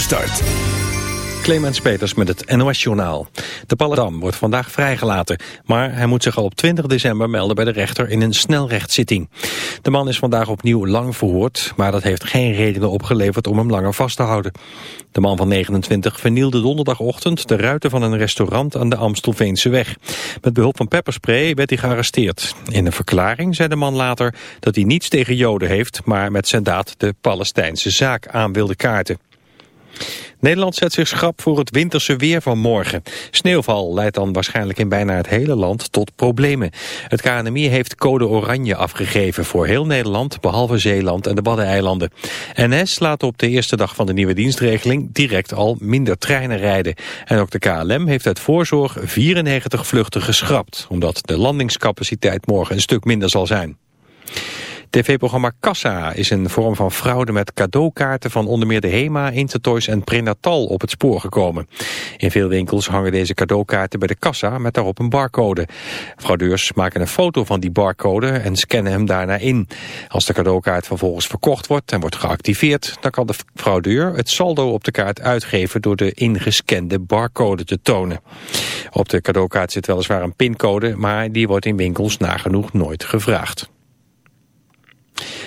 Start. Clemens Peters met het NOS-journaal. De Palledam wordt vandaag vrijgelaten, maar hij moet zich al op 20 december melden bij de rechter in een snelrechtszitting. De man is vandaag opnieuw lang verhoord, maar dat heeft geen redenen opgeleverd om hem langer vast te houden. De man van 29 vernielde donderdagochtend de ruiten van een restaurant aan de Amstelveense weg. Met behulp van pepperspray werd hij gearresteerd. In een verklaring zei de man later dat hij niets tegen Joden heeft, maar met zijn daad de Palestijnse zaak aan wilde kaarten. Nederland zet zich schrap voor het winterse weer van morgen. Sneeuwval leidt dan waarschijnlijk in bijna het hele land tot problemen. Het KNMI heeft code oranje afgegeven voor heel Nederland, behalve Zeeland en de Waddeneilanden. NS laat op de eerste dag van de nieuwe dienstregeling direct al minder treinen rijden. En ook de KLM heeft uit voorzorg 94 vluchten geschrapt, omdat de landingscapaciteit morgen een stuk minder zal zijn. TV-programma Kassa is een vorm van fraude met cadeaukaarten van onder meer de HEMA, Intertoys en Prenatal op het spoor gekomen. In veel winkels hangen deze cadeaukaarten bij de kassa met daarop een barcode. Fraudeurs maken een foto van die barcode en scannen hem daarna in. Als de cadeaukaart vervolgens verkocht wordt en wordt geactiveerd, dan kan de fraudeur het saldo op de kaart uitgeven door de ingescande barcode te tonen. Op de cadeaukaart zit weliswaar een pincode, maar die wordt in winkels nagenoeg nooit gevraagd.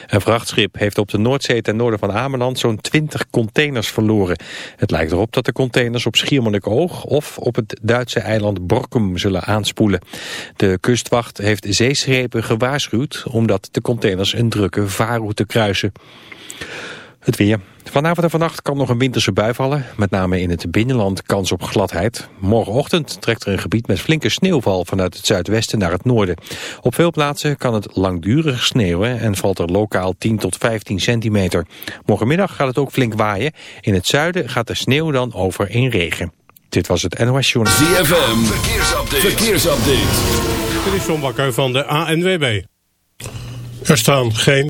Een vrachtschip heeft op de Noordzee ten noorden van Ameland zo'n 20 containers verloren. Het lijkt erop dat de containers op Schiermonnikoog of op het Duitse eiland Borkum zullen aanspoelen. De kustwacht heeft zeeschepen gewaarschuwd omdat de containers een drukke vaarroute kruisen. Het weer. Vanavond en vannacht kan nog een winterse bui vallen. Met name in het binnenland kans op gladheid. Morgenochtend trekt er een gebied met flinke sneeuwval vanuit het zuidwesten naar het noorden. Op veel plaatsen kan het langdurig sneeuwen en valt er lokaal 10 tot 15 centimeter. Morgenmiddag gaat het ook flink waaien. In het zuiden gaat de sneeuw dan over in regen. Dit was het NOS Journal. ZFM, verkeersupdate. verkeersupdate. Dit is John Bakker van de ANWB. Er staan geen...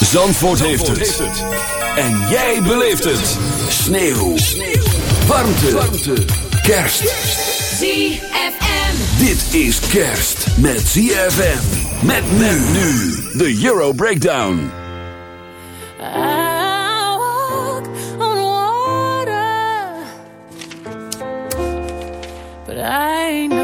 Zandvoort, heeft, het. En jij beleeft het. Sneeuw. Warmte. Warmte. Kerst. ZFM. Dit is kerst met ZFM. Met men nu. De Euro Breakdown. I walk on water, but I know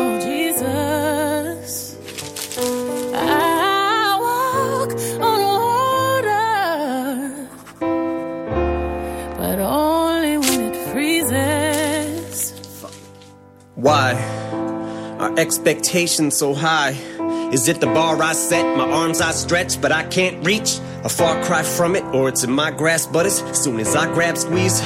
but only when it freezes. Why are expectations so high? Is it the bar I set, my arms I stretch, but I can't reach? A far cry from it, or it's in my grasp, but as soon as I grab squeeze,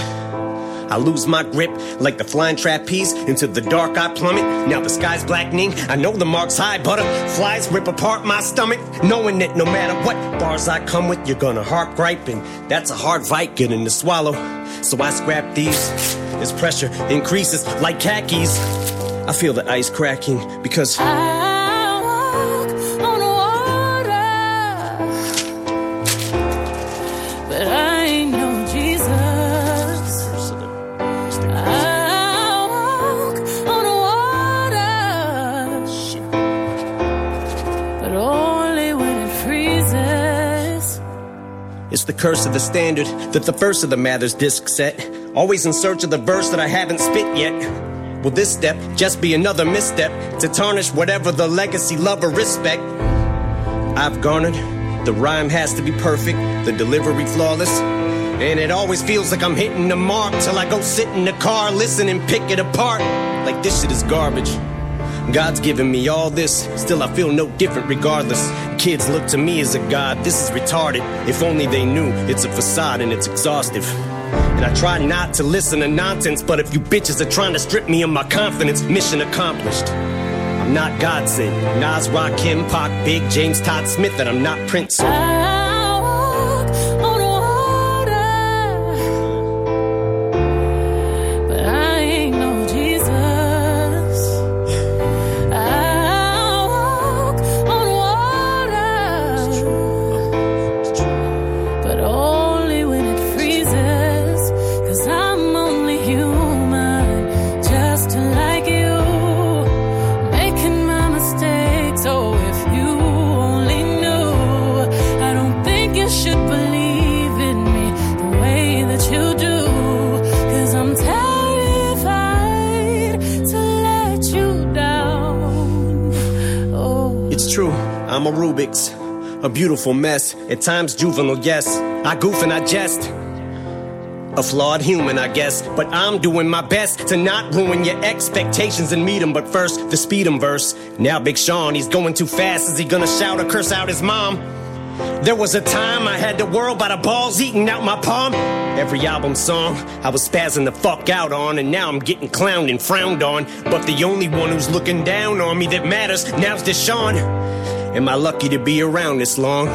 I lose my grip like the flying trapeze. Into the dark I plummet. Now the sky's blackening. I know the mark's high. Butterflies rip apart my stomach. Knowing that no matter what bars I come with, you're gonna harp griping. That's a hard fight getting to swallow. So I scrap these. As pressure increases like khakis, I feel the ice cracking because. I curse of the standard that the first of the Mathers disc set. Always in search of the verse that I haven't spit yet. Will this step just be another misstep to tarnish whatever the legacy, love, or respect I've garnered? The rhyme has to be perfect, the delivery flawless. And it always feels like I'm hitting the mark till I go sit in the car, listen and pick it apart. Like this shit is garbage. God's given me all this, still I feel no different regardless. Kids look to me as a god, this is retarded. If only they knew it's a facade and it's exhaustive. And I try not to listen to nonsense, but if you bitches are trying to strip me of my confidence, mission accomplished. I'm not Godson. Nas, Rakim, Pac, Big, James, Todd Smith, and I'm not Prince. So A beautiful mess, at times juvenile, yes. I goof and I jest. A flawed human, I guess, but I'm doing my best to not ruin your expectations and meet meet 'em. But first, the speed speed 'em verse. Now, Big Sean, he's going too fast. Is he gonna shout or curse out his mom? There was a time I had the world by the balls eating out my palm. Every album song I was spazzing the fuck out on, and now I'm getting clowned and frowned on. But the only one who's looking down on me that matters now's Deshaun. Am I lucky to be around this long?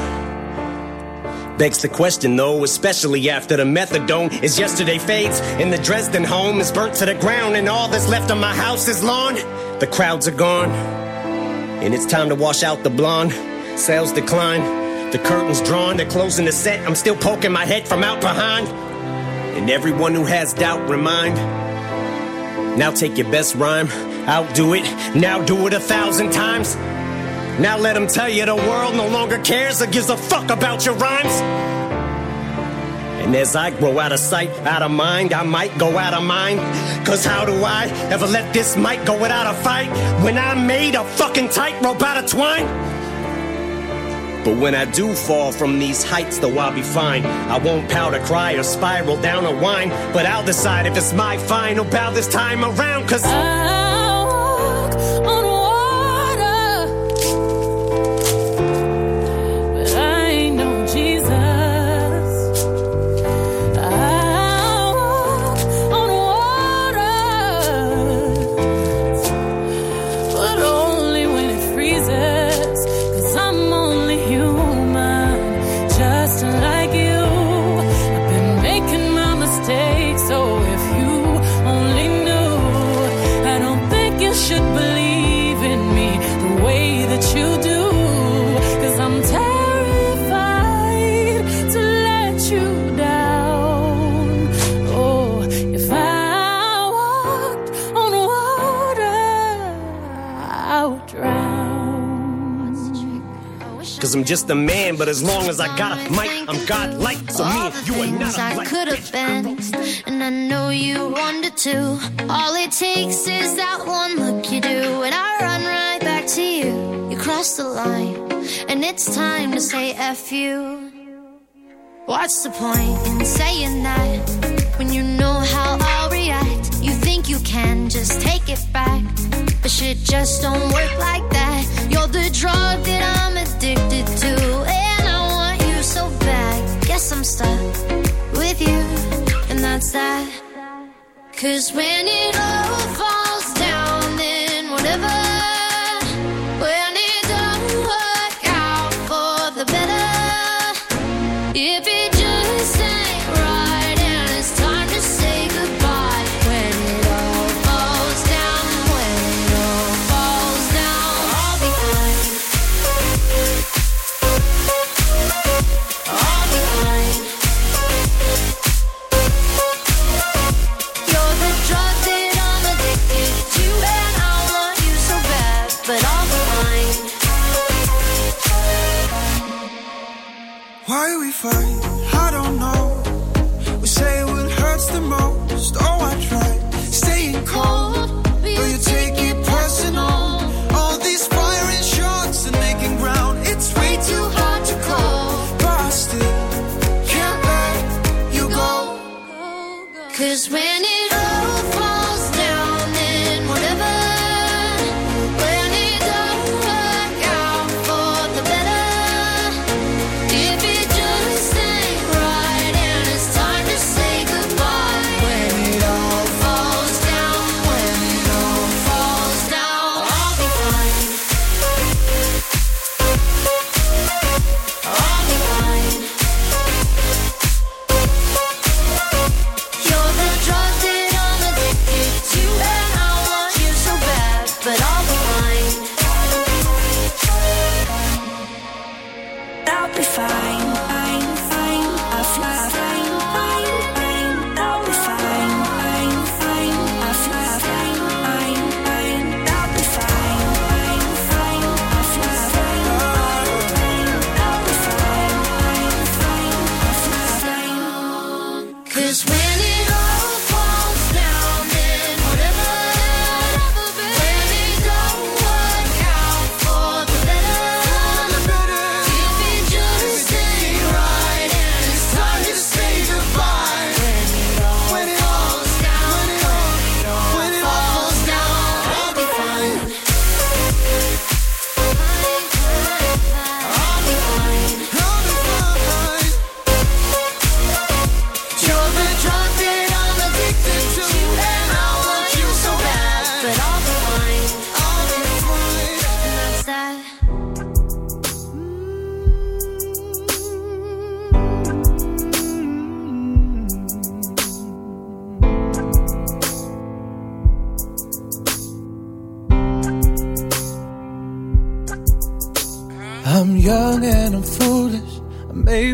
Begs the question though, especially after the methadone is yesterday fades and the Dresden home is burnt to the ground and all that's left of my house is lawn. The crowds are gone and it's time to wash out the blonde. Sales decline, the curtains drawn, they're closing the set. I'm still poking my head from out behind. And everyone who has doubt, remind. Now take your best rhyme, outdo it, now do it a thousand times. Now let them tell you the world no longer cares or gives a fuck about your rhymes. And as I grow out of sight, out of mind, I might go out of mind. Cause how do I ever let this mic go without a fight when I made a fucking tightrope out of twine? But when I do fall from these heights, though I'll be fine. I won't powder cry or spiral down a whine, but I'll decide if it's my final bow this time around. Cause I just a man, but as long as I got a mic, I'm God-like. So me and you are not I could have been, and I know you wanted to. All it takes is that one look you do, and I run right back to you. You cross the line, and it's time to say F you. What's the point in saying that when you know how I'll react? You think you can just take it back, but shit just don't work like that. You're the drug that I'm addicted to, and I want you so bad. Guess I'm stuck with you, and that's that. Cause when it all falls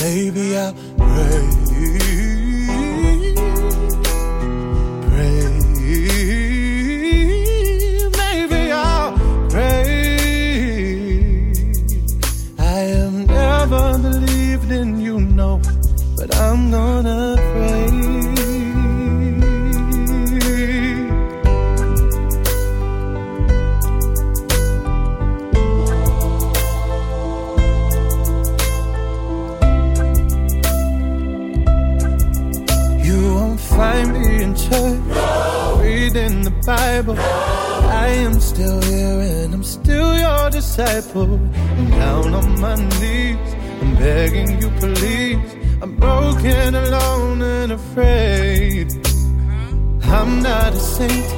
Maybe I'll pray. Bible. I am still here and I'm still your disciple. I'm down on my knees, I'm begging you, please. I'm broken, alone, and afraid. I'm not a saint,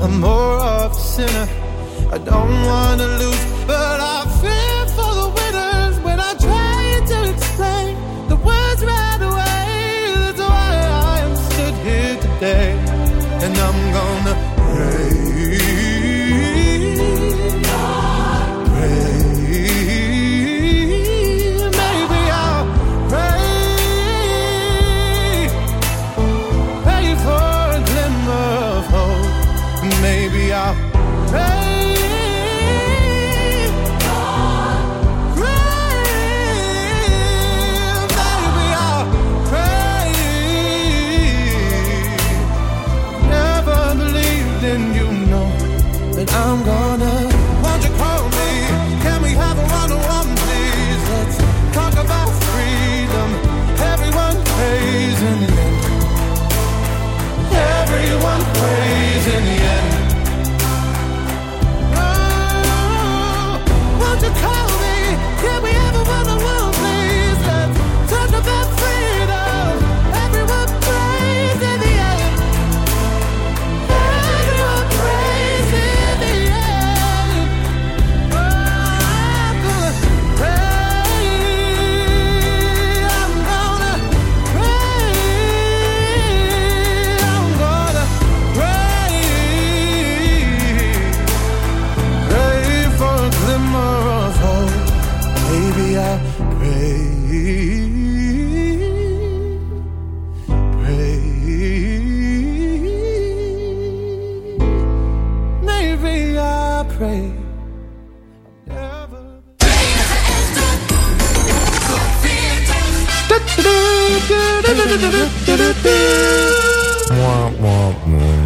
I'm more of a sinner. I don't wanna lose, but I feel.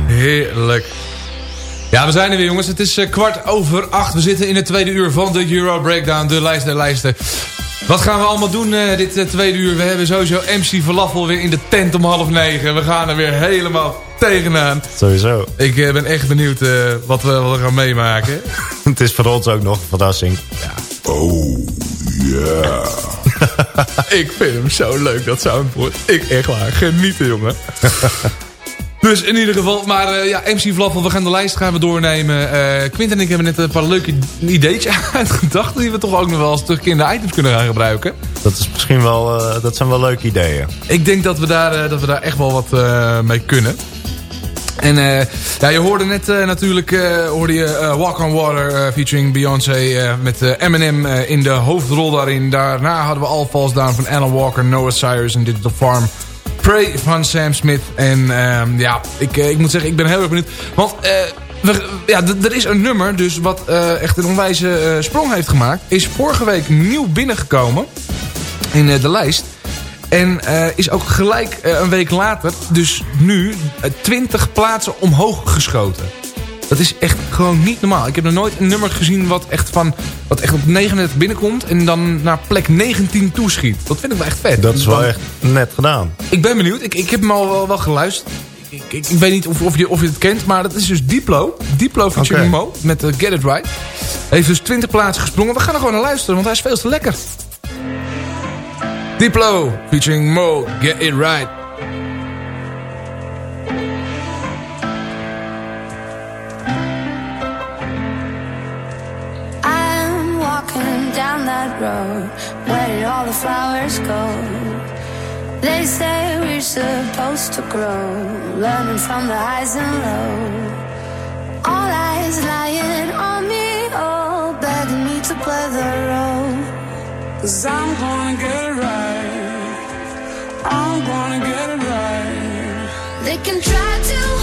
Heerlijk. Ja, we zijn er weer jongens. Het is eh, kwart over acht. We zitten in het tweede uur van de Euro Breakdown. De lijst der lijsten wat gaan we allemaal doen eh, dit eh, tweede uur? We hebben sowieso MC Falafel weer in de tent om half negen. We gaan er weer helemaal tegenaan. Sowieso. Ik eh, ben echt benieuwd eh, wat, we, wat we gaan meemaken. Het is voor ons ook nog een verrassing. Oh, ja. ik vind hem zo leuk, dat soundboard. Ik echt waar, genieten jongen. dus in ieder geval, maar eh, ja, MC Vlaffel, we gaan de lijst gaan we doornemen. Eh Quint en ik hebben net een paar leuke ideetjes uitgedacht... die we toch ook nog wel eens terug in de items kunnen gaan gebruiken. Dat, is misschien wel, eh, dat zijn wel leuke ideeën. Ik denk dat we daar, dat we daar echt wel wat mee kunnen. En ja, je hoorde net natuurlijk hoorde je, Walk on Water featuring Beyoncé met Eminem in de hoofdrol daarin. Daarna hadden we All Falls Down van Alan Walker, Noah Cyrus en Digital Farm. Pray van Sam Smith. En ehm, ja, ik, eh, ik moet zeggen, ik ben heel erg benieuwd. Want eh, ja, er is een nummer dus wat eh, echt een onwijze sprong heeft gemaakt. Is vorige week nieuw binnengekomen in de lijst. En is ook gelijk een week later, dus nu, eh, 20 plaatsen omhoog geschoten. Dat is echt gewoon niet normaal. Ik heb nog nooit een nummer gezien wat echt, van, wat echt op 39 binnenkomt... en dan naar plek 19 toeschiet. Dat vind ik wel echt vet. Dat is wel Dan- echt net gedaan. Ik ben benieuwd. Ik, ik heb hem al wel, wel geluisterd. Ik, ik, ik weet niet of, of, je, of je het kent, maar dat is dus Diplo. Diplo featuring. Mo met eh, Get It Right. Hij heeft dus 20 plaatsen gesprongen. We gaan er gewoon naar luisteren, want hij is veel te lekker. Diplo featuring Mo, Get It Right. Flowers go? They say we're supposed to grow, learning from the highs and lows. All eyes lying on me, all begging me to play the role. Cause I'm gonna get it right. I'm gonna get it right. They can try to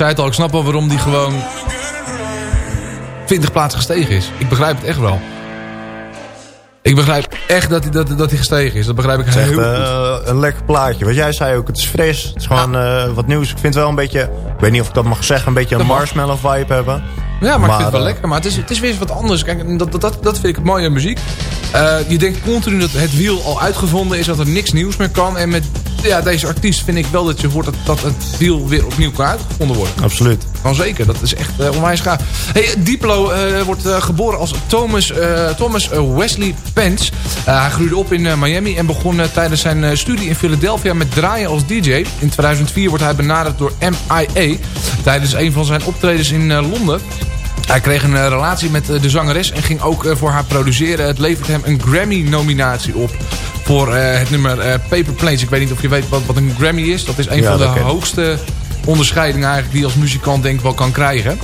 zei het al, ik snap wel waarom die gewoon 20 plaatsen gestegen is. Ik begrijp het echt wel. Ik begrijp echt dat hij, dat, dat gestegen is. Dat begrijp ik echt heel goed. eh, een lekker plaatje. Wat jij zei ook, het is fris. Het is gewoon eh, wat nieuws. Ik vind het wel een beetje, ik weet niet of ik dat mag zeggen, een beetje een mag. marshmallow vibe hebben. Ja, maar, ik vind het wel eh, lekker. Maar het is, het is weer eens wat anders. Kijk, dat, dat, dat, dat vind ik het mooie aan muziek. Je denkt continu dat het wiel al uitgevonden is. Dat er niks nieuws meer kan. En met ja, deze artiest vind ik wel dat je hoort dat, dat het wiel weer opnieuw kan uitgevonden worden. Absoluut. Van zeker, dat is echt uh, onwijs gaaf. Hey, Diplo uh, wordt uh, geboren als Thomas, Thomas Wesley Pence. hij groeide op in Miami en begon tijdens zijn studie in Philadelphia met draaien als DJ. In 2004 wordt hij benaderd door MIA tijdens een van zijn optredens in Londen. Hij kreeg een relatie met de zangeres en ging ook voor haar produceren. Het levert hem een Grammy-nominatie op voor het nummer Paper Planes. Ik weet niet of je weet wat, wat een Grammy is. Dat is een ja, van de hoogste onderscheiding eigenlijk die je als muzikant denk ik wel kan krijgen.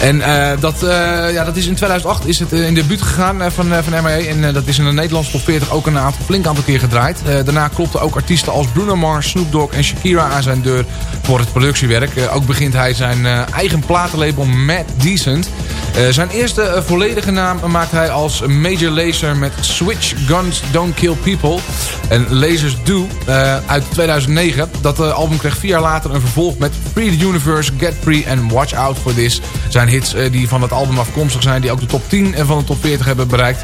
En uh, dat, uh, ja, dat is in 2008 is het in debuut gegaan uh, van, van MIA. En dat is in de Nederlandse top 40 ook een aantal, flink aantal keer gedraaid. daarna klopten ook artiesten als Bruno Mars, Snoop Dogg en Shakira aan zijn deur voor het productiewerk. ook begint hij zijn eigen platenlabel Mad Decent. Zijn eerste volledige naam maakt hij als Major Lazer met Switch Guns Don't Kill People. En Lasers Do uit 2009. Dat album kreeg vier jaar later een vervolg met Free the Universe, Get Free en Watch Out For This zijn hits eh, die van het album afkomstig zijn. Die ook de top 10 en van de top 40 hebben bereikt.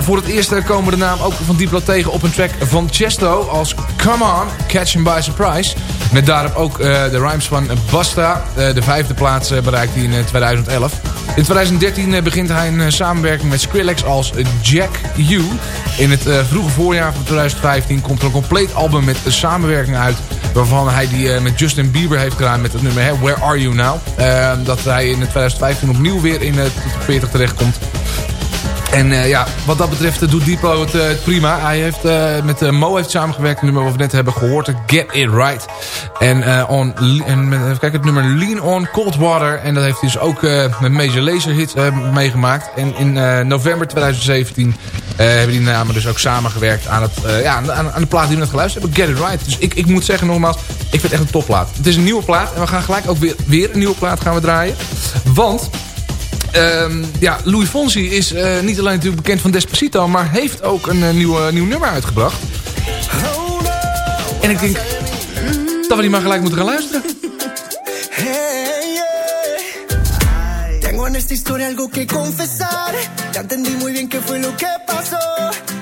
Voor het eerst eh, komen de naam ook van Diplo tegen op een track van Chesto. Als Come On, Catch Him By Surprise. Met daarop ook de rhymes van Basta. de vijfde plaats bereikt hij in 2011. In 2013 begint hij een samenwerking met Skrillex als Jack U. In het vroege voorjaar van 2015 komt er een compleet album met samenwerking uit. Waarvan hij die met Justin Bieber heeft gedaan met het nummer Where Are You Now. dat hij in 2015 opnieuw weer in de top 40 terechtkomt. En uh, ja, wat dat betreft uh, doet Diplo het, uh, prima. Hij heeft met Mo heeft samengewerkt. Het nummer wat we net hebben gehoord. Get It Right. En, on, en het nummer Lean On Cold Water. En dat heeft hij dus ook met Major Laser hits meegemaakt. En in november 2017 hebben die namen dus ook samengewerkt aan, het, ja, aan, aan, de plaat die we net geluisterd hebben. Get It Right. Dus ik, ik moet zeggen nogmaals, ik vind het echt een topplaat. Het is een nieuwe plaat. En we gaan gelijk ook weer, weer een nieuwe plaat gaan we draaien. Want Um, ja, Louis Fonsi is uh, niet alleen natuurlijk bekend van Despacito... maar heeft ook een uh, nieuw, nieuw nummer uitgebracht. En ik denk dat we die maar gelijk moeten gaan luisteren. Tengo en esta historia algo que confesar. Ya entendí muy bien qué fue lo que pasó.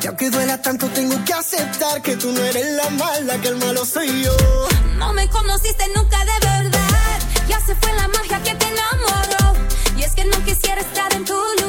Y aunque duela tanto, tengo que aceptar que tú no eres la mala, que el malo soy yo. No me conociste nunca de verdad. Ya se fue la magia que te enamoró. Y es que no quisiera estar en tu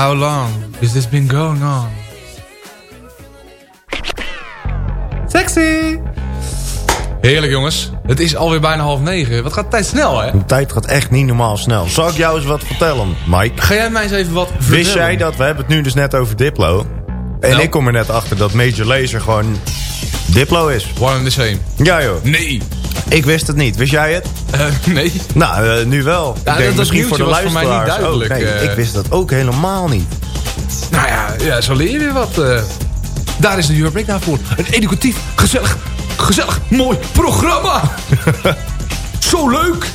How long has this been going on? Sexy! Heerlijk jongens. Het is alweer bijna half negen. Wat gaat de tijd snel hè? De tijd gaat echt niet normaal snel. Zal ik jou eens wat vertellen, Mike? Ga jij mij eens even wat vertellen? Wist jij dat, we hebben het nu dus net over Diplo. En Nou. ik kom er net achter dat Major Lazer gewoon Diplo is. One and the same. Ja joh. Nee. Ik wist het niet. Wist jij het? nee. Nou, eh, nu wel. Ja, ik denk dat misschien voor de was voor mij niet luisteraars ook. duidelijk, Nee, eh. ik wist dat ook helemaal niet. Nou ja, ja, zo leer je weer wat. eh. daar is de Euro Breakdown voor. Een educatief, gezellig, gezellig, mooi programma. zo leuk.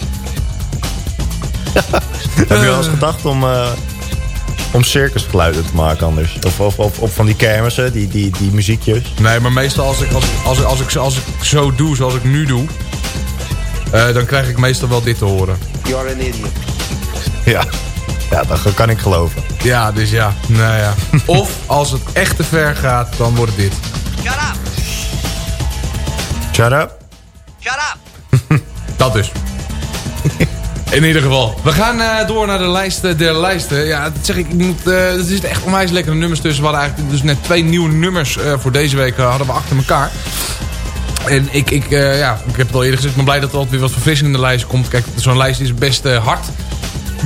Heb je wel eens gedacht om, eh, om circusgeluiden te maken anders? Of, of, of, of van die kermissen, die, die, die muziekjes? Nee, maar meestal als ik, als, als, ik- als, ik, als ik zo doe zoals ik nu doe... eh, dan krijg ik meestal wel dit te horen. You're an idiot. Ja, ja dat kan ik geloven. Ja, dus ja. Nou ja. Of als het echt te ver gaat, dan wordt het dit. Shut up! Shut up. Shut up! Dat dus. In ieder geval. We gaan eh, door naar de lijsten der lijsten. Ja, dat zeg ik. ik moet, eh er zitten echt onwijs lekkere nummers tussen. We hadden eigenlijk dus net twee nieuwe nummers voor deze week hadden we achter elkaar. En ik, ik, eh, ja, ik heb het al eerder gezegd. Ik ben blij dat er altijd weer wat verfrissing in de lijst komt. Kijk, zo'n lijst is best eh, hard.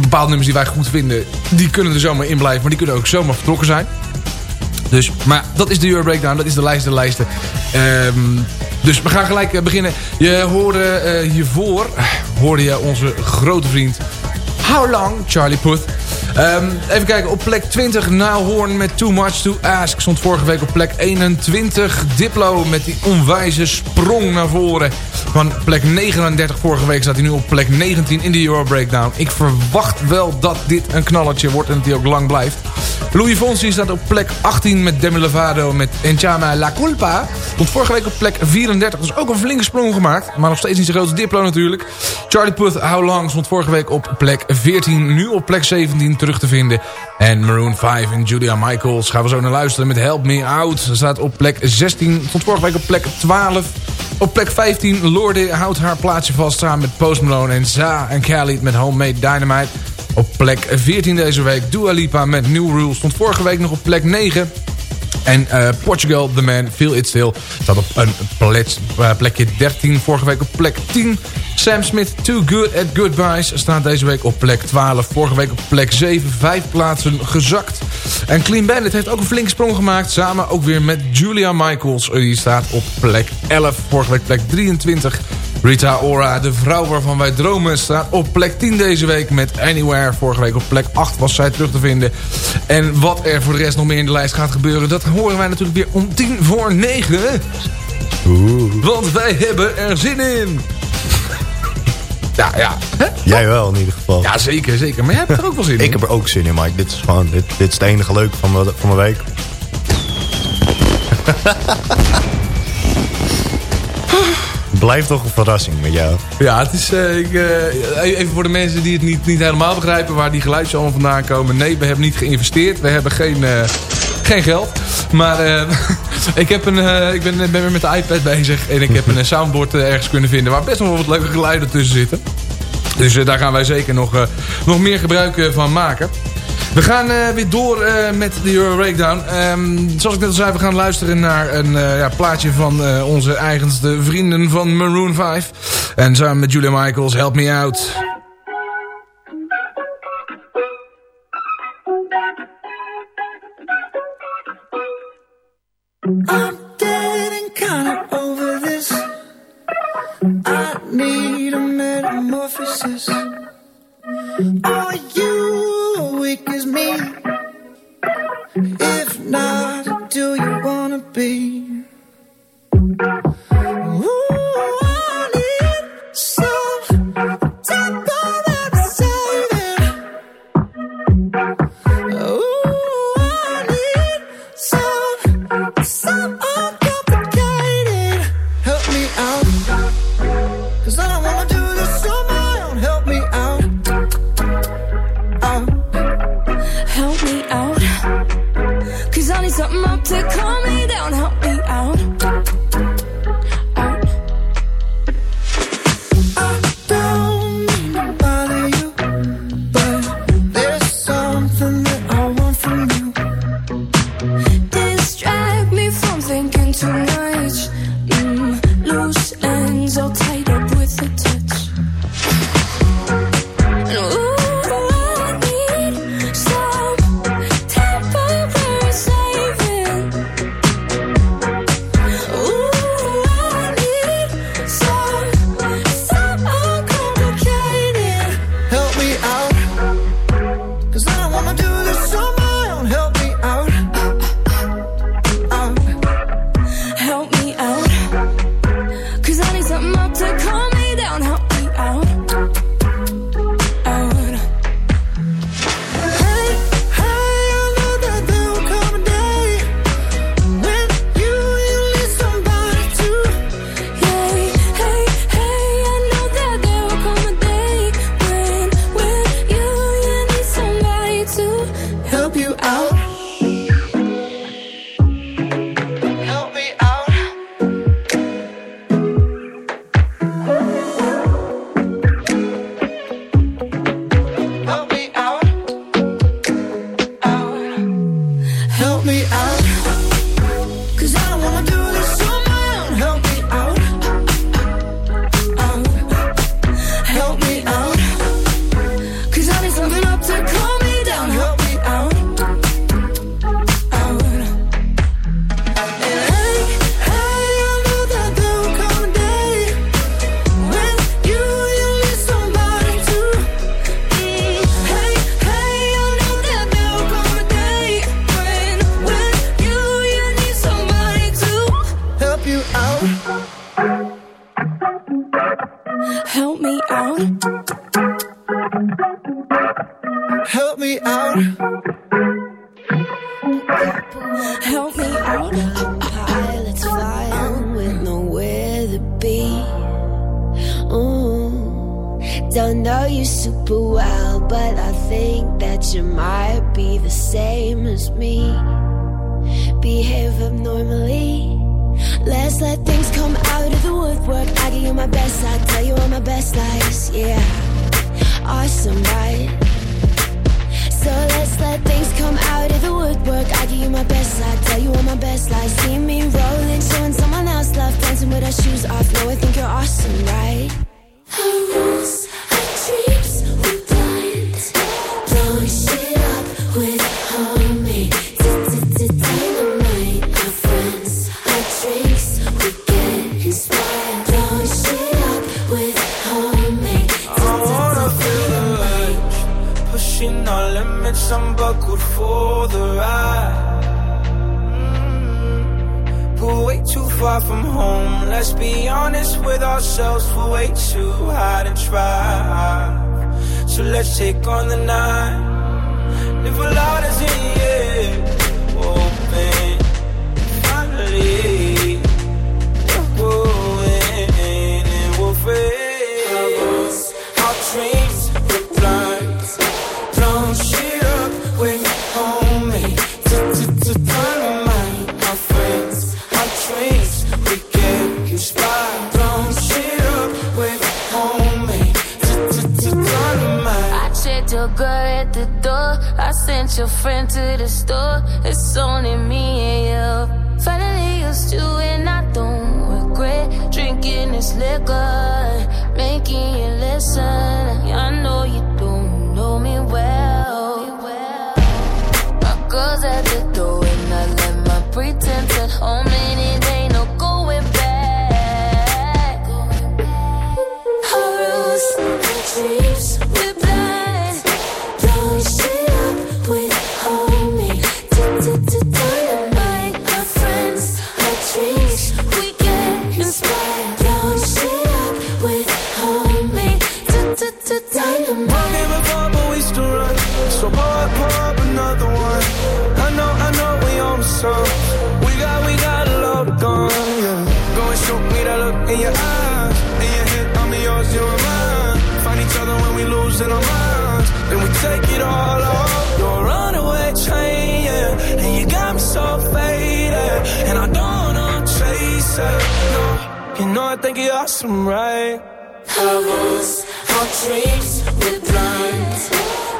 Bepaalde nummers die wij goed vinden, die kunnen er zomaar in blijven. Maar die kunnen ook zomaar vertrokken zijn. Dus, maar dat is de Euro Breakdown. Dat is de lijst der lijsten. Ehm, dus we gaan gelijk eh, beginnen. Je hoorde hiervoor, hoorde je onze grote vriend How Long, Charlie Puth. Ehm, even kijken, op plek 20 Nile Horn met Too Much To Ask. Stond vorige week op plek 21 Diplo met die onwijze sprong naar voren. Van plek 39 vorige week staat hij nu op plek 19 in de Euro Breakdown. Ik verwacht wel dat dit een knallertje wordt en dat hij ook lang blijft. Louis Fonsi staat op plek 18 met Demi Lovato met Enchama La Culpa. Stond vorige week op plek 34. Dus ook een flinke sprong gemaakt. Maar nog steeds niet zo groot als Diplo natuurlijk. Charlie Puth, How Long stond vorige week op plek 14. Nu op plek 17 terug te vinden. En Maroon 5 en Julia Michaels gaan we zo naar luisteren met Help Me Out. Staat op plek 16. Stond vorige week op plek 12. Op plek 15 Lorde houdt haar plaatsje vast samen met Post Malone en Za en Khalid met Homemade Dynamite. Op plek 14 deze week Dua Lipa met New Rules stond vorige week nog op plek 9. En eh, Portugal, The Man, Feel It Still, staat op een plek, eh, plekje 13. Vorige week op plek 10. Sam Smith, Too Good at Goodbyes, staat deze week op plek 12. Vorige week op plek 7, vijf plaatsen gezakt. En Clean Bandit heeft ook een flinke sprong gemaakt. Samen ook weer met Julia Michaels. Die staat op plek 11. Vorige week plek 23. Rita Ora, de vrouw waarvan wij dromen, staat op plek 10 deze week met Anywhere. Vorige week op plek 8 was zij terug te vinden. En wat er voor de rest nog meer in de lijst gaat gebeuren... dat horen wij natuurlijk weer om 10 voor 9. Want wij hebben er zin in. Ja, ja. Hè? Jij wel in ieder geval. Ja, zeker, zeker. Maar jij hebt er ook wel zin in. Ik heb er ook zin in, Mike. Dit is gewoon, dit, dit is het enige leuke van mijn, van mijn week. Blijft toch een verrassing met jou. Ja, het is, eh, ik, eh, even voor de mensen die het niet, niet helemaal begrijpen... waar die geluidjes allemaal vandaan komen. Nee, we hebben niet geïnvesteerd. We hebben geen, eh, geen geld. Maar ik, heb een, ik ben, ben weer met de iPad bezig. En ik heb een soundboard ergens kunnen vinden... waar best wel wat leuke geluiden tussen zitten. Dus daar gaan wij zeker nog, nog meer gebruik van maken. We gaan uh, weer door uh, met de Euro Breakdown. Um, zoals ik net al zei, we gaan luisteren naar een uh, ja, plaatje van onze eigenste vrienden van Maroon 5. En samen met Julia Michaels, Help Me Out. I'm you my best, I tell you all my best lies. See me rolling, showing someone else love, dancing with our shoes off. No, I think you're awesome, right? Our rules, our dreams, we're blind. Blowing shit up with homemade dynamite. Our friends, our drinks, we get inspired. Blowing shit up with homemade dynamite. Pushing our limits, I'm buckled for the ride. Too far from home. Let's be honest with ourselves. We're way too high to try. So let's take on the night. Live a lot as in the air. Open. Finally. We're going and we'll fade. Your friend to the store. It's only me and you. Finally used you and I don't regret drinking this liquor, making you I think you're awesome, right? Covers, hot dreams with blinds,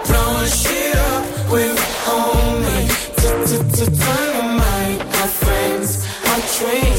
blowing shit up with homie. Turn my friends, hot dreams.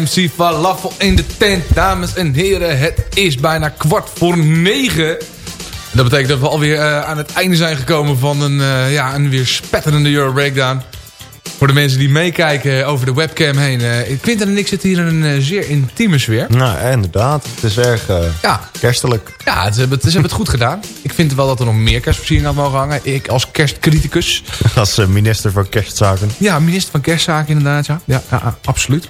MC Falafel in de tent. Dames en heren, het is bijna kwart voor negen. Dat betekent dat we alweer eh, aan het einde zijn gekomen van een, eh, ja, een weer spetterende Euro Breakdown. Voor de mensen die meekijken over de webcam heen. eh Quinten en ik zitten hier in een zeer intieme sfeer. Nou, inderdaad. Het is erg Ja. kerstelijk. Ja, ze hebben, het, ze hebben het goed gedaan. Ik vind wel dat er nog meer kerstvoorzieningen had mogen hangen. Ik als kerstcriticus. Als minister van Kerstzaken. Ja, minister van Kerstzaken inderdaad, ja, ja, absoluut.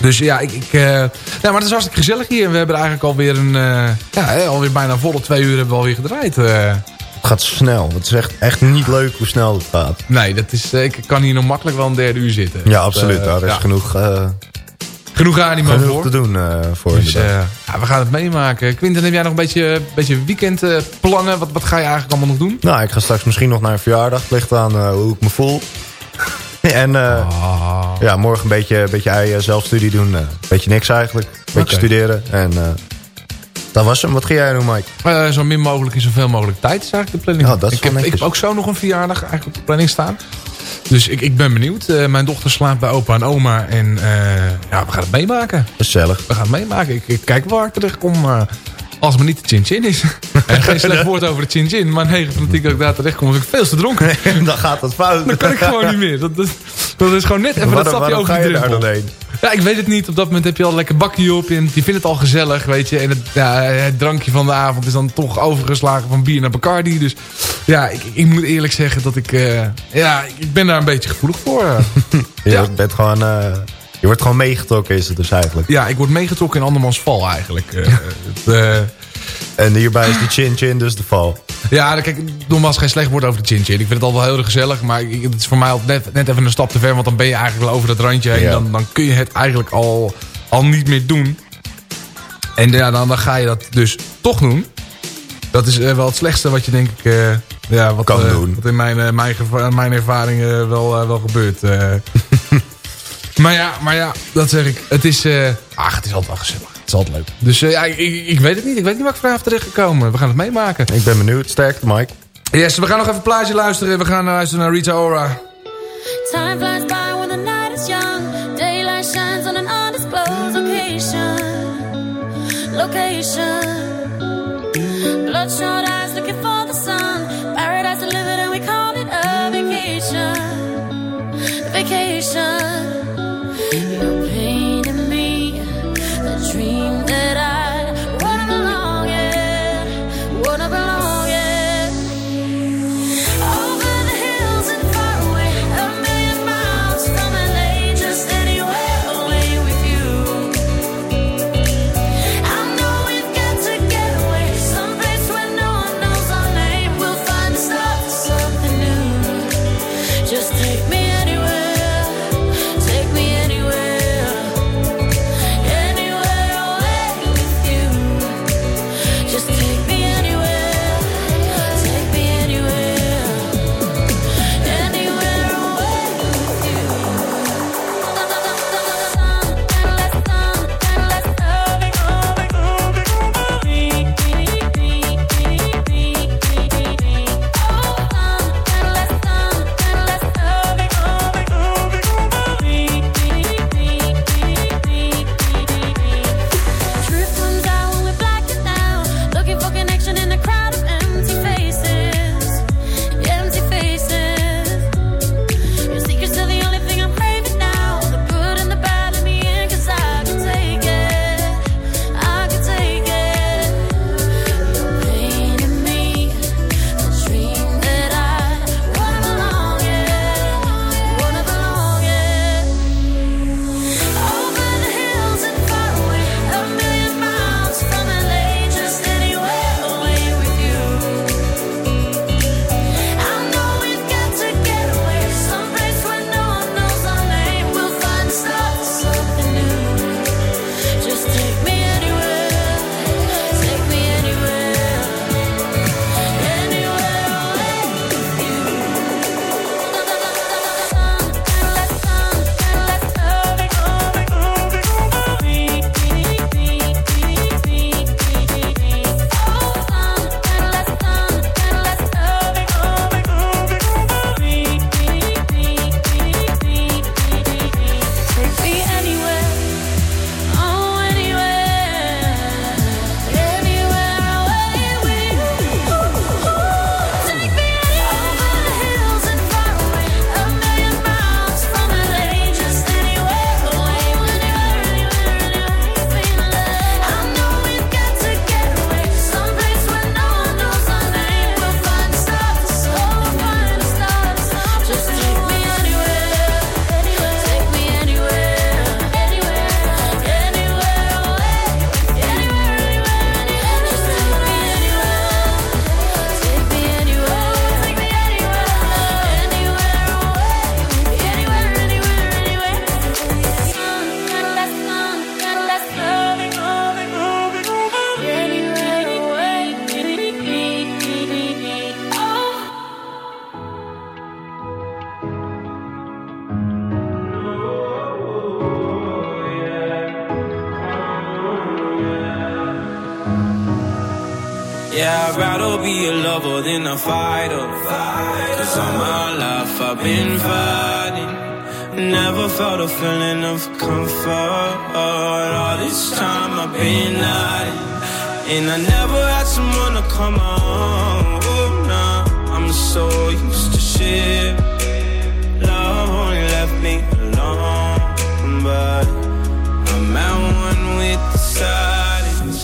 Dus ja, ik... ik eh, nou, maar het is hartstikke gezellig hier. We hebben eigenlijk alweer een... eh, ja, alweer bijna volle twee uur hebben we alweer gedraaid. eh. Het gaat snel. Het is echt, echt niet leuk hoe snel het gaat. Nee, dat is, ik kan hier nog makkelijk wel een derde uur zitten. Ja, absoluut. Daar is ja. genoeg, Genoeg animo genoeg voor. te doen voor Dus ja, we gaan het meemaken. Quinten, heb jij nog een beetje, beetje weekendplannen? wat, wat ga je eigenlijk allemaal nog doen? Nou, ik ga straks misschien nog naar een verjaardag. Het ligt aan hoe ik me voel. en Ah. Ja, morgen een beetje, een beetje ei, eh, zelfstudie doen. Een beetje niks eigenlijk. Een beetje studeren. En eh, dat was hem. Wat ga jij doen, Mike? Eh, zo min mogelijk in zoveel mogelijk tijd is eigenlijk de planning. Ja, dat is ik, heb, ik heb ook zo nog een verjaardag eigenlijk op de planning staan. Dus ik, ik ben benieuwd. Eh, mijn dochter slaapt bij opa en oma. En eh, ja, we gaan het meemaken. Gezellig. We gaan het meemaken. Ik, ik kijk waar ik eh, als het maar niet de chin-chin is. en geen slecht woord over de chin-chin. Maar 9 van de 10 keer dat ik daar terecht kom, was ik veel te dronken. dan gaat het fout. Dan kan ik gewoon niet meer. Dat, dat, dat is gewoon net even Waarom- dat stapje over ga je daar dan heen? Ja, ik weet het niet. Op dat moment heb je al een lekker bakje op. En je vindt het al gezellig, weet je. En het, ja, het drankje van de avond is dan toch overgeslagen van bier naar Bacardi. Dus ja, ik, ik moet eerlijk zeggen dat ik... eh, ja, ik ben daar een beetje gevoelig voor. Je, Ja. bent gewoon, eh, je wordt gewoon meegetrokken is het dus eigenlijk. ja, ik word meegetrokken in andermans val eigenlijk. Eh, het, eh, En hierbij is die chin-chin dus de val. Ja, kijk, nogmaals geen slecht woord over de chin chin. Ik vind het al wel heel erg gezellig, maar het is voor mij al net, net even een stap te ver. Want dan ben je eigenlijk wel over dat randje heen. Ja. Dan, dan kun je het eigenlijk al, al niet meer doen. En ja, dan, dan ga je dat dus toch doen. Dat is eh, wel het slechtste wat je denk ik... ja, wat, Kan doen. Wat in mijn, mijn, mijn ervaring wel, wel gebeurt. maar, ja, maar ja, dat zeg ik. Het is, eh, ach, het is altijd wel gezellig. Het is altijd leuk. Dus eh, ja, ik, ik, ik weet het niet. Ik weet niet waar ik vanavond terecht gekomen. We gaan het meemaken. Ik ben benieuwd. Sterkte, Mike. Yes, we gaan nog even een plaatje luisteren. We gaan luisteren naar Rita Ora. Time flies by when the night is young. Daylight shines on an undisclosed location. Location. Bloodshot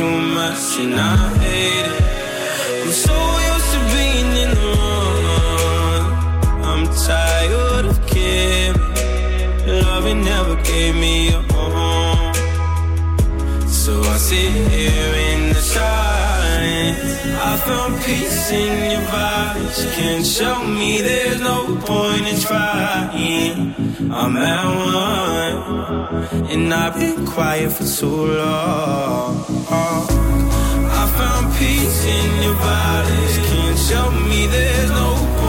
Too much and I hate it. I'm so used to being in the wrong. I'm tired of caring. Loving never gave me a home. So I sit here in the silence. I found peace in your vibes. Can't show me there's no point in trying. I'm at one, and I've been quiet for too long. Peace in your vibes. Can't show me there's no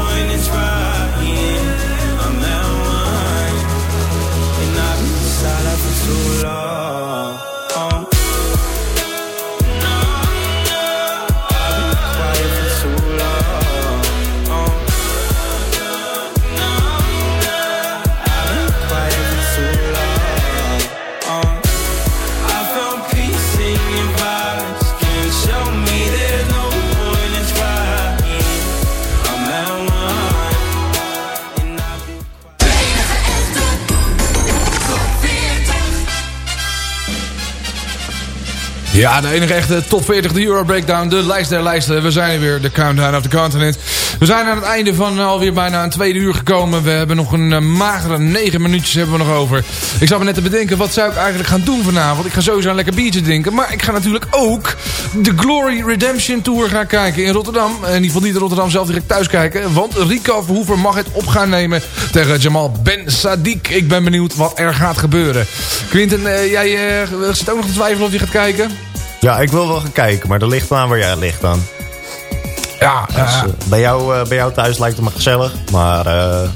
Ja, de enige echte top 40, de Euro Breakdown, de lijst der lijsten. We zijn er weer, de Countdown of the Continent. We zijn aan het einde van eh, alweer bijna een tweede uur gekomen. We hebben nog een eh, magere negen minuutjes hebben we nog over. Ik zat me net te bedenken, wat zou ik eigenlijk gaan doen vanavond? Ik ga sowieso een lekker biertje drinken. Maar ik ga natuurlijk ook de Glory Redemption Tour gaan kijken in Rotterdam. In ieder geval niet in Rotterdam zelf direct thuis kijken. Want Rico Verhoeven mag het op gaan nemen tegen Jamal Ben Sadiq. Ik ben benieuwd wat er gaat gebeuren. Quinten, eh, jij zit ook nog te twijfelen of je gaat kijken? Ja, ik wil wel gaan kijken, maar er ligt aan waar jij ligt dan. Ja, Dus, eh, bij, jou, eh, bij jou thuis lijkt het me gezellig, maar... eh,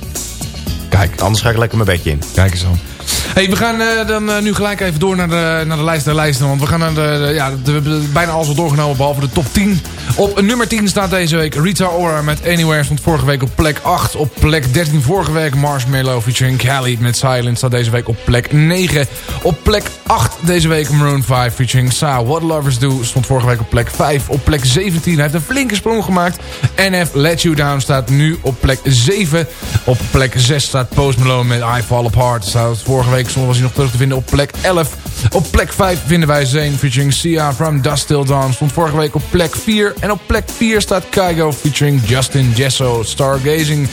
Kijk. Anders ga ik lekker mijn bedje in. Kijk eens dan. Hey, we gaan eh, dan eh, nu gelijk even door naar de, naar de lijst der lijsten. Want we gaan naar de, ja, de- bijna alles al doorgenomen behalve de top 10. Op nummer 10 staat deze week Rita Ora met Anywhere. Stond vorige week op plek 8. Op plek 13 vorige week Marshmallow featuring Kelly met Silence. Staat deze week op plek 9. Op plek 8 deze week Maroon 5 featuring Sa. What Lovers Do stond vorige week op plek 5. Op plek 17 hij heeft een flinke sprong gemaakt. NF Let You Down staat nu op plek 7. Op plek 6 staat Post Malone met I Fall Apart. Staat vorige week was hij nog terug te vinden op plek 11. Op plek 5 vinden wij Zane featuring Sia from Dust Till Dawn. Stond vorige week op plek 4. En op plek 4 staat Kygo featuring Justin Jesso Stargazing.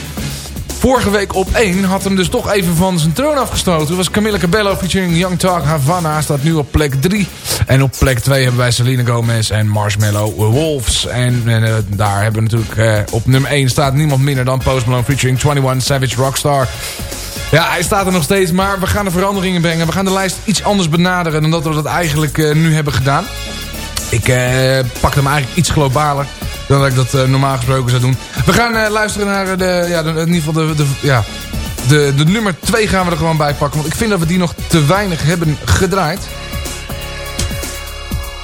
Vorige week op 1 had hem dus toch even van zijn troon afgestoten. was Camilla Cabello featuring Young Talk Havana. Staat nu op plek 3. En op plek 2 hebben wij Selena Gomez en Marshmallow Wolves. En, eh, daar hebben we natuurlijk eh, op nummer 1 staat niemand minder dan Post Malone featuring 21 Savage Rockstar. Ja, hij staat er nog steeds, maar we gaan de veranderingen brengen. We gaan de lijst iets anders benaderen dan dat we dat eigenlijk eh, nu hebben gedaan. Ik eh, pak hem eigenlijk iets globaler dan dat ik dat eh, normaal gesproken zou doen. We gaan luisteren naar de, ja, in ieder geval de, de, ja, de, de nummer 2 gaan we er gewoon bij pakken. Want ik vind dat we die nog te weinig hebben gedraaid.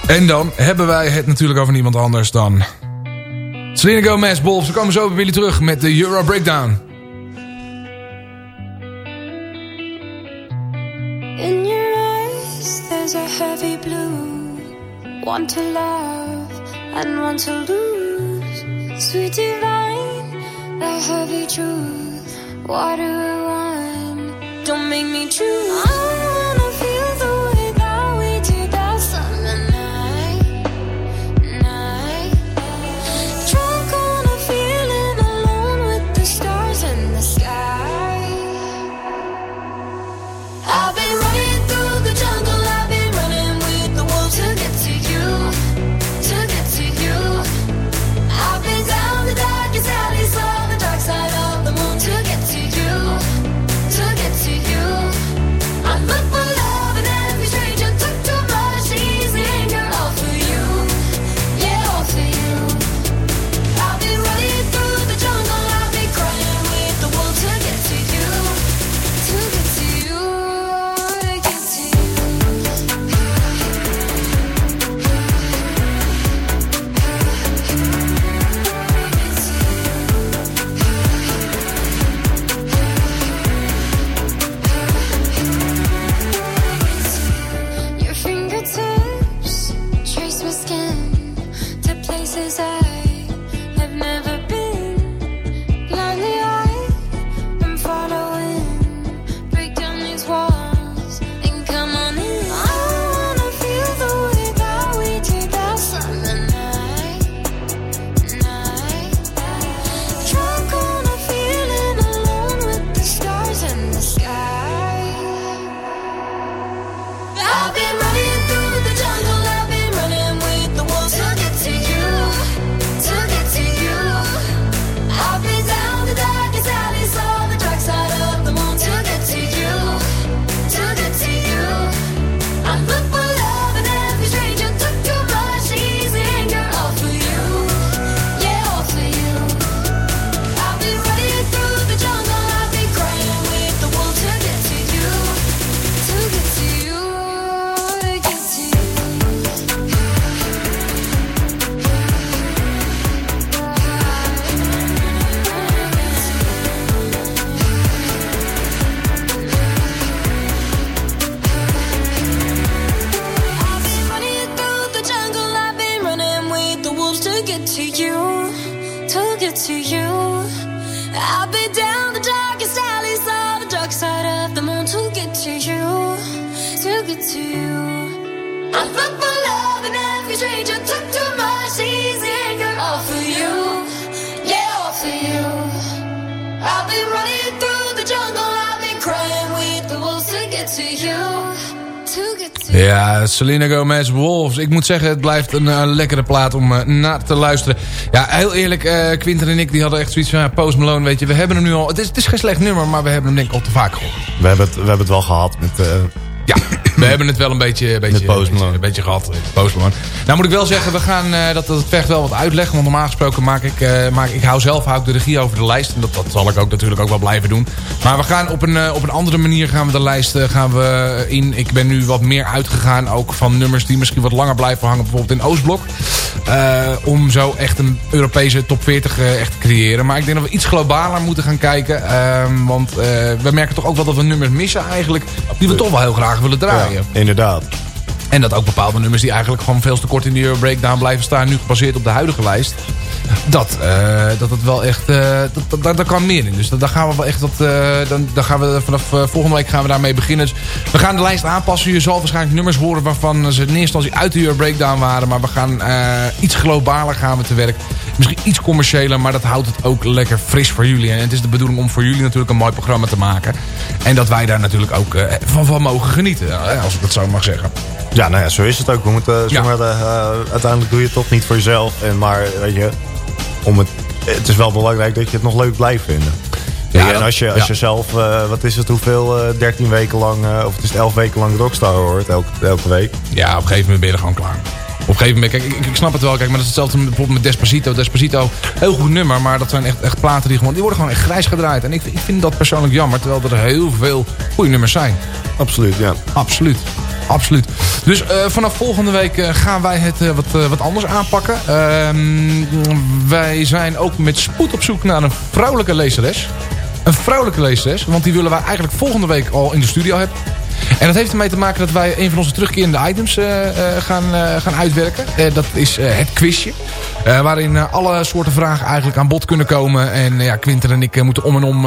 En dan hebben wij het natuurlijk over niemand anders dan... Selena Gomez, Wolves. We komen zo bij jullie terug met de Euro Breakdown. One to love and one to lose. Sweet divine, the heavy truth. Do I want? Don't make me choose. Ja, Selena Gomez, Wolves. Ik moet zeggen, het blijft een eh, lekkere plaat om eh, naar te luisteren. Ja, heel eerlijk, eh Quinten en ik die hadden echt zoiets van... ja, Post Malone, weet je, we hebben hem nu al... Het is, het is geen slecht nummer, maar we hebben hem denk ik al te vaak gehoord. We hebben het, we hebben het wel gehad met... Ja, we hebben het wel een beetje, een beetje, een beetje, Malone. een beetje gehad. eh, Post Malone. Nou moet ik wel zeggen, we gaan, eh, dat, dat vergt wel wat uitleg. Want normaal gesproken maak ik, eh, maak, ik hou zelf hou ik de regie over de lijst. En dat, dat zal ik ook natuurlijk ook wel blijven doen. Maar we gaan op een, eh, op een andere manier gaan we de lijst gaan we in. Ik ben nu wat meer uitgegaan ook van nummers die misschien wat langer blijven hangen. Bijvoorbeeld in Oostblok. Om zo echt een Europese top 40 eh, echt te creëren. Maar ik denk dat we iets globaler moeten gaan kijken. Ehm, want we merken toch ook wel dat we nummers missen eigenlijk. Die we toch wel heel graag willen draaien. ja, inderdaad. En dat ook bepaalde nummers die eigenlijk gewoon veel te kort in de Euro Breakdown blijven staan. Nu gebaseerd op de huidige lijst. Dat, eh, dat het wel echt, eh, dat, dat, daar, kan meer in. Dus daar gaan we wel echt, dat, eh, dan, dan gaan we vanaf eh, volgende week gaan we daarmee beginnen. Dus we gaan de lijst aanpassen. Je zal waarschijnlijk nummers horen waarvan ze in eerste instantie uit de Euro Breakdown waren. Maar we gaan eh, iets globaler gaan we te werk. Misschien iets commerciëler, maar dat houdt het ook lekker fris voor jullie. En het is de bedoeling om voor jullie natuurlijk een mooi programma te maken. En dat wij daar natuurlijk ook eh, van, van mogen genieten, eh, als ik dat zo mag zeggen. Ja, nou ja, zo is het ook. We moeten, maar, eh, uiteindelijk doe je het toch niet voor jezelf. En maar, weet je, om het, het is wel belangrijk dat je het nog leuk blijft vinden. Ja, en als je, als ja. je zelf, eh, wat is het, hoeveel, eh 13 weken lang, eh, of het is 11 weken lang Rockstar hoort, elke, elke week. Ja, op een gegeven moment ben je er gewoon klaar. Op een gegeven moment, kijk, ik, ik snap het wel, kijk, maar dat is hetzelfde met, bijvoorbeeld met Despacito. Despacito, heel goed nummer, maar dat zijn echt, echt platen die gewoon, die worden gewoon echt grijs gedraaid. En ik, ik vind dat persoonlijk jammer, terwijl er heel veel goede nummers zijn. Absoluut, ja. Absoluut. Absoluut. Dus eh, vanaf volgende week eh, gaan wij het eh, wat, wat anders aanpakken. Ehm, wij zijn ook met spoed op zoek naar een vrouwelijke lezeres. Een vrouwelijke lezeres, want die willen wij eigenlijk volgende week al in de studio hebben. En dat heeft ermee te maken dat wij een van onze terugkerende items eh, eh, gaan, eh, gaan uitwerken. Dat is het quizje. Waarin alle soorten vragen eigenlijk aan bod kunnen komen. En ja, Quinten en ik moeten om en om...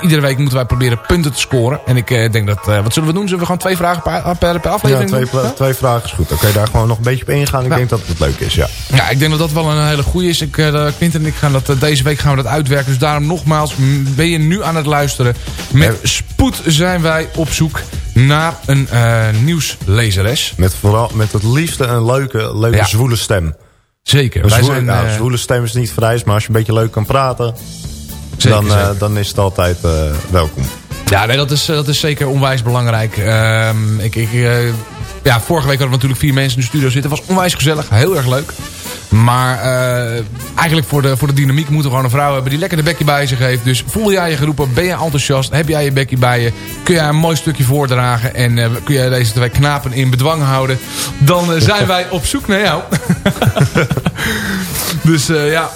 iedere week moeten wij proberen punten te scoren. En ik denk dat... wat zullen we doen? Zullen we gewoon twee vragen per, per, per Ja, aflevering twee, doen? twee vragen is goed. Dan kun je daar gewoon nog een beetje op ingaan. Ik Ja. denk dat het leuk is, ja. Ja, ik denk dat dat wel een hele goede is. Ik, Quinten en ik gaan dat, deze week gaan we dat uitwerken. Dus daarom nogmaals, ben je nu aan het luisteren. Met spoed zijn wij op zoek naar een eh, nieuwslezeres. Met, vooral, met het liefste een leuke, leuke Ja. zwoele stem. Zeker. Een Wij zwoele, zijn, nou, eh, zwoele stem is niet vereist, maar als je een beetje leuk kan praten... Zeker, dan, eh, zeker. dan is het altijd welkom. Ja, nee, dat, is, dat is zeker onwijs belangrijk. Ehm, ik, ik, ja, vorige week hadden we natuurlijk vier mensen in de studio zitten. was onwijs gezellig, heel erg leuk. Maar eh, eigenlijk voor de, voor de dynamiek moeten we gewoon een vrouw hebben die lekker de bekje bij zich heeft. Dus voel jij je geroepen, ben je enthousiast, heb jij je bekje bij je, kun jij een mooi stukje voordragen? En eh, kun jij deze twee knapen in bedwang houden, dan eh, zijn wij op zoek naar jou. dus ja,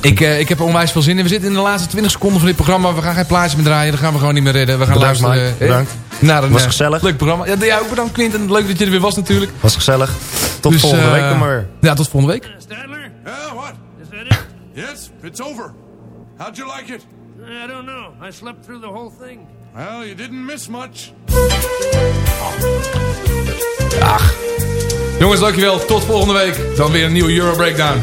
ik, eh, ik heb er onwijs veel zin in. We zitten in de laatste 20 seconden van dit programma. We gaan geen plaatje meer draaien. Dat gaan we gewoon niet meer redden. We gaan Bedankt, luisteren Mike. eh, Bedankt. naar een Was eh, gezellig. leuk programma. Ja, ook bedankt, Quinten. Leuk dat je er weer was natuurlijk. Was gezellig. Tot Dus, volgende week dan maar. Ja, tot volgende week. Stadler? Yeah, what? Is that it? Yes, it's over. How'd you like it? I don't know. I slept through the whole thing. Well, you didn't miss much. Ach. Jongens, dankjewel. Tot volgende week. Dan weer een nieuwe Euro Breakdown.